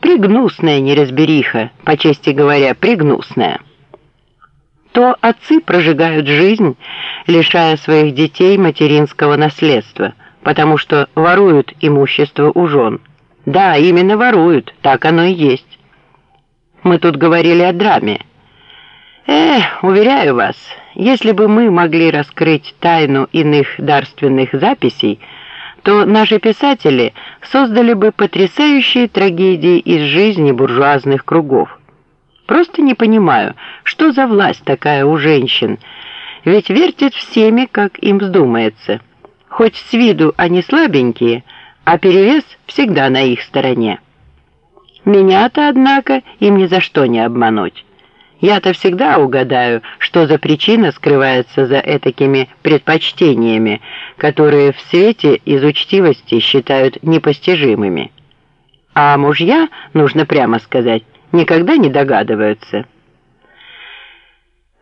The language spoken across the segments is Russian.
Пригнусная неразбериха, по чести говоря, пригнусная. То отцы прожигают жизнь, лишая своих детей материнского наследства, потому что воруют имущество у жен. Да, именно воруют, так оно и есть. Мы тут говорили о драме. Эх, уверяю вас, если бы мы могли раскрыть тайну иных дарственных записей, то наши писатели создали бы потрясающие трагедии из жизни буржуазных кругов. Просто не понимаю, что за власть такая у женщин, ведь вертят всеми, как им вздумается. Хоть с виду они слабенькие, а перевес всегда на их стороне. Меня-то, однако, им ни за что не обмануть. Я-то всегда угадаю, что за причина скрывается за этакими предпочтениями, которые в свете из учтивости считают непостижимыми. А мужья, нужно прямо сказать, никогда не догадываются.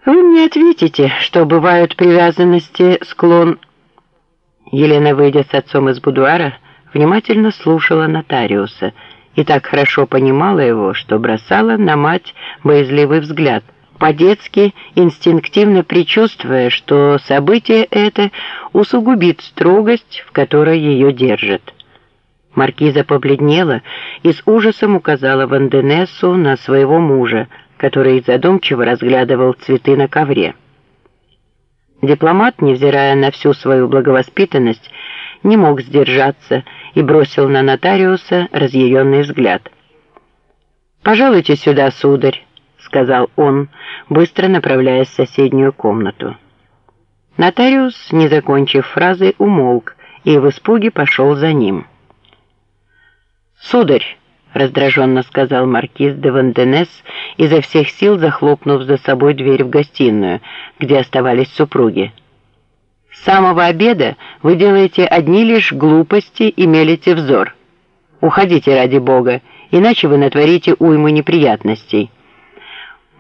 Вы мне ответите, что бывают привязанности, склон... Елена, выйдя с отцом из будуара, внимательно слушала нотариуса и так хорошо понимала его, что бросала на мать боязливый взгляд, по-детски инстинктивно предчувствуя, что событие это усугубит строгость, в которой ее держит. Маркиза побледнела и с ужасом указала Ванденессу на своего мужа, который задумчиво разглядывал цветы на ковре. Дипломат, невзирая на всю свою благовоспитанность, не мог сдержаться и бросил на нотариуса разъяренный взгляд. «Пожалуйте сюда, сударь», — сказал он, быстро направляясь в соседнюю комнату. Нотариус, не закончив фразы, умолк и в испуге пошел за ним. «Сударь», — раздраженно сказал маркиз де Ванденес, изо всех сил захлопнув за собой дверь в гостиную, где оставались супруги. Самого обеда вы делаете одни лишь глупости и мелите взор. Уходите ради Бога, иначе вы натворите уйму неприятностей.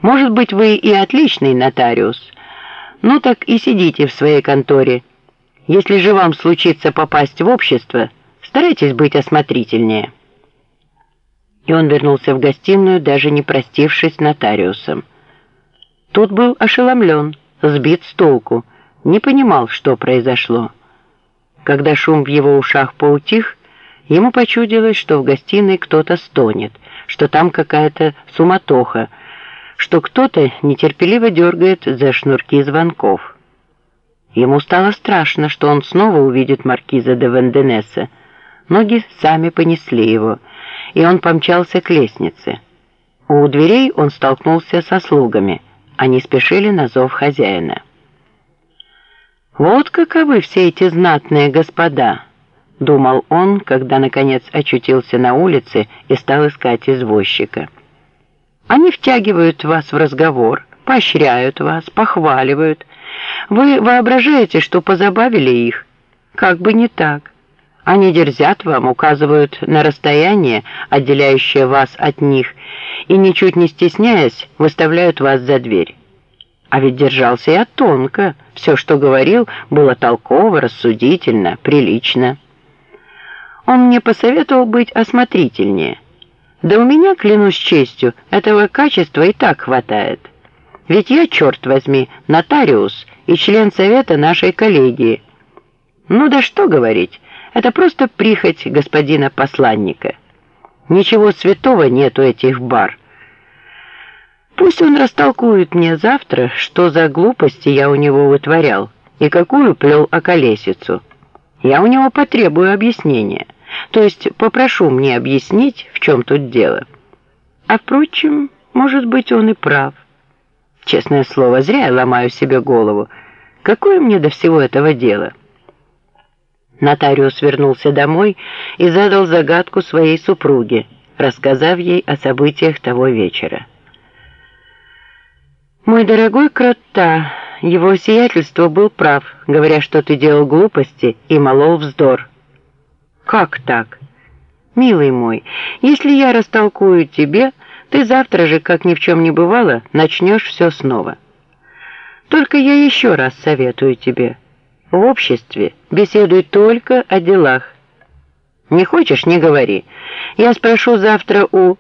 Может быть, вы и отличный нотариус, ну так и сидите в своей конторе. Если же вам случится попасть в общество, старайтесь быть осмотрительнее». И он вернулся в гостиную, даже не простившись с нотариусом. Тут был ошеломлен, сбит с толку, не понимал, что произошло. Когда шум в его ушах поутих, ему почудилось, что в гостиной кто-то стонет, что там какая-то суматоха, что кто-то нетерпеливо дергает за шнурки звонков. Ему стало страшно, что он снова увидит маркиза де Венденеса. Ноги сами понесли его, и он помчался к лестнице. У дверей он столкнулся со слугами. Они спешили на зов хозяина. «Вот каковы все эти знатные господа!» — думал он, когда, наконец, очутился на улице и стал искать извозчика. «Они втягивают вас в разговор, поощряют вас, похваливают. Вы воображаете, что позабавили их? Как бы не так. Они дерзят вам, указывают на расстояние, отделяющее вас от них, и, ничуть не стесняясь, выставляют вас за дверь». А ведь держался я тонко. Все, что говорил, было толково, рассудительно, прилично. Он мне посоветовал быть осмотрительнее. Да у меня, клянусь честью, этого качества и так хватает. Ведь я, черт возьми, нотариус и член совета нашей коллегии. Ну да что говорить, это просто прихоть господина посланника. Ничего святого нету этих бар. Пусть он растолкует мне завтра, что за глупости я у него вытворял и какую плел околесицу. Я у него потребую объяснения, то есть попрошу мне объяснить, в чем тут дело. А впрочем, может быть, он и прав. Честное слово, зря я ломаю себе голову. Какое мне до всего этого дело? Нотариус вернулся домой и задал загадку своей супруге, рассказав ей о событиях того вечера. «Мой дорогой Кротта, его сиятельство был прав, говоря, что ты делал глупости и молол вздор». «Как так?» «Милый мой, если я растолкую тебе, ты завтра же, как ни в чем не бывало, начнешь все снова. Только я еще раз советую тебе. В обществе беседуй только о делах. Не хочешь, не говори. Я спрошу завтра у